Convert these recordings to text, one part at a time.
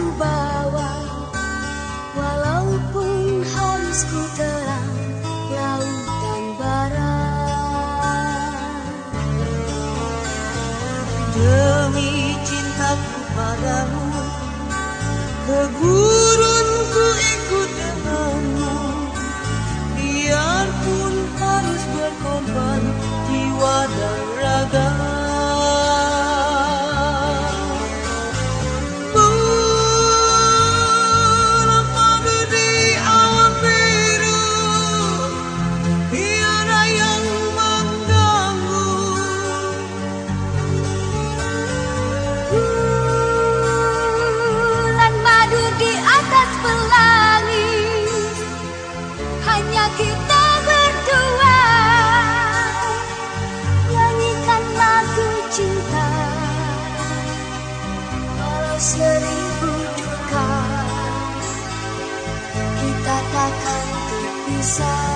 ku bawa Walaupun harus ku terang lautan Demi cintaku padamu Ke seribu duka kita takkan terpisah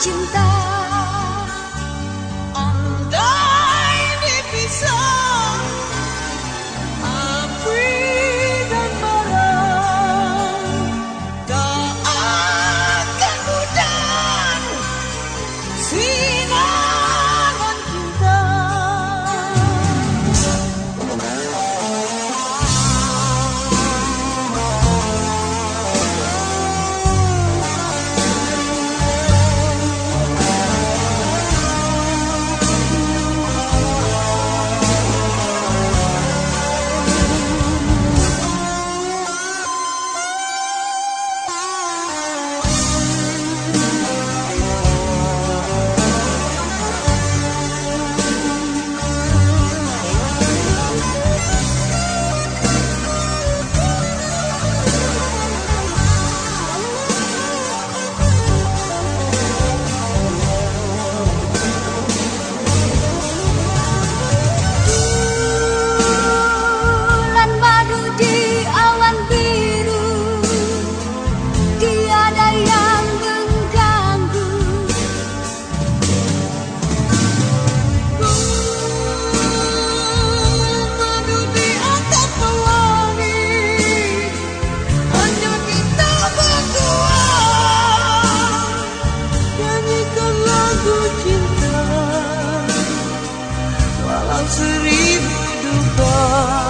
seribu duka kita tak